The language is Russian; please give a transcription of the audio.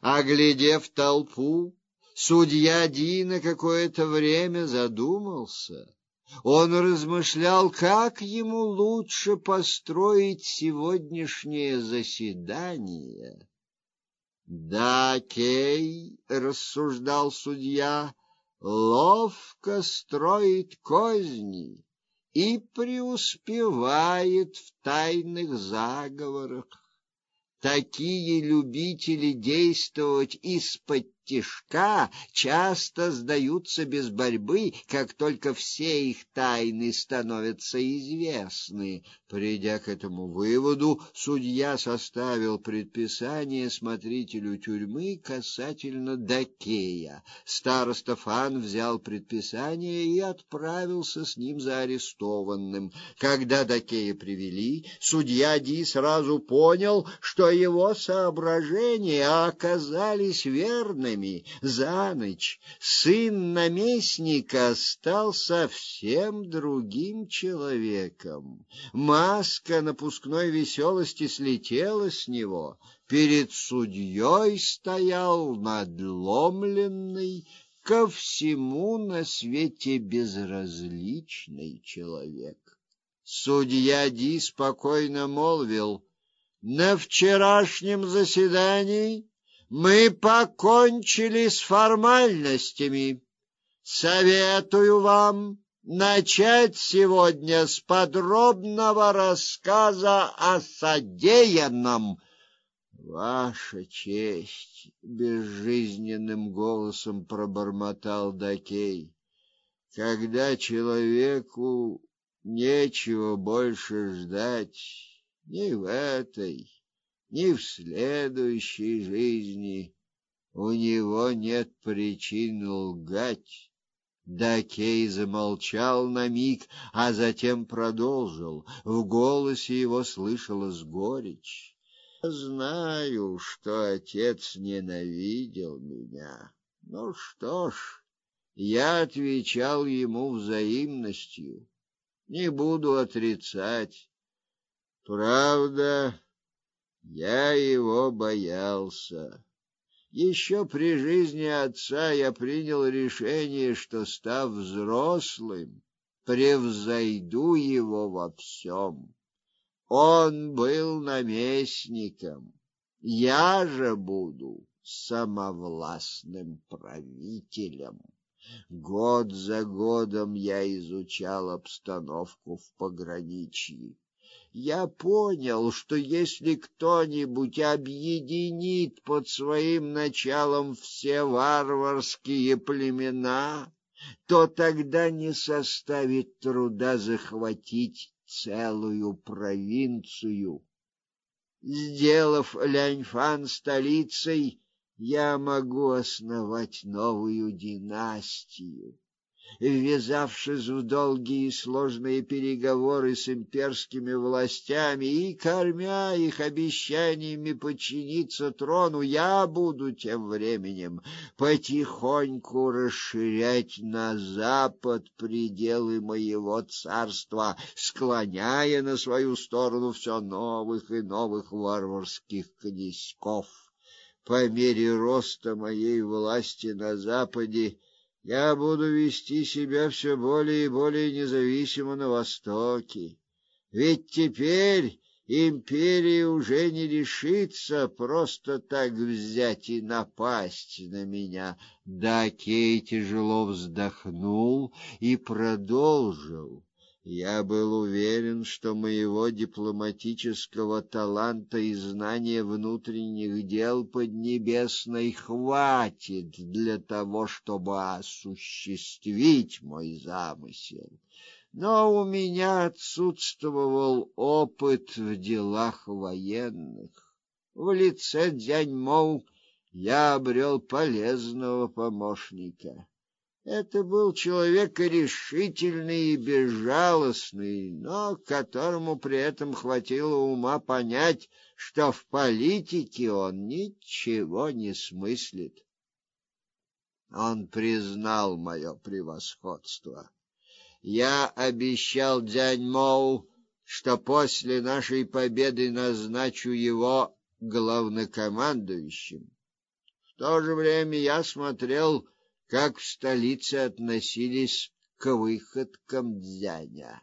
Оглядев толпу, судья Ди на какое-то время задумался. Он размышлял, как ему лучше построить сегодняшнее заседание. Да, Кей, рассуждал судья, ловко строит козни и преуспевает в тайных заговорах. Такие любители действовать из-под тишка часто сдаются без борьбы, как только все их тайны становятся известны. Придя к этому выводу, судья составил предписание смотрителю тюрьмы касательно Дакея. Староста Фан взял предписание и отправился с ним за арестованным. Когда Дакея привели, судья Ди сразу понял, что его соображения оказались верными годами за ночь сын наместника стал совсем другим человеком. Маска напускной веселости слетела с него. Перед судьей стоял надломленный, ко всему на свете безразличный человек. Судья Ди спокойно молвил: "На вчерашнем заседании мы покончили с формальностями. Советую вам начать сегодня с подробного рассказа о содеянном. Ваша честь, безжизненным голосом пробормотал Дакей. Когда человеку нечего больше ждать ни в этой ни в следующей жизни у него нет причин лгать. Дакей замолчал на миг, а затем продолжил. В голосе его слышалась горечь. Знаю, что отец ненавидел меня. Ну что ж, я отвечал ему взаимностью. Не буду отрицать. Правда, я его боялся. Еще при жизни отца я принял решение, что став взрослым, превзойду его во всем. Он был наместником, я же буду самовластным правителем. Год за годом я изучал обстановку в пограничье я понял, что если кто-нибудь объединит под своим началом все варварские племена, то тогда не составит труда захватить целую провинцию. Сделав Ляньфан столицей, я могу основать новую династию ввязавшись в долгие и сложные переговоры с имперскими властями и кормя их обещаниями подчиниться трону, я буду тем временем потихоньку расширять на запад пределы моего царства, склоняя на свою сторону все новых и новых варварских князьков. По мере роста моей власти на западе я буду вести себя все более и более независимо на востоке. Ведь теперь империя уже не решится просто так взять и напасть на меня. Да Кей тяжело вздохнул и продолжил. Я был уверен, что моего дипломатического таланта и знания внутренних дел Поднебесной хватит для того, чтобы осуществить мой замысел. Но у меня отсутствовал опыт в делах военных. В лице Дзяньмоу я обрел полезного помощника. Это был человек решительный и безжалостный, но которому при этом хватило ума понять, что в политике он ничего не смыслит. Он признал мое превосходство. Я обещал Дзяньмоу, что после нашей победы назначу его главнокомандующим. то же время я смотрел, как в столице относились к выходкам дзяня.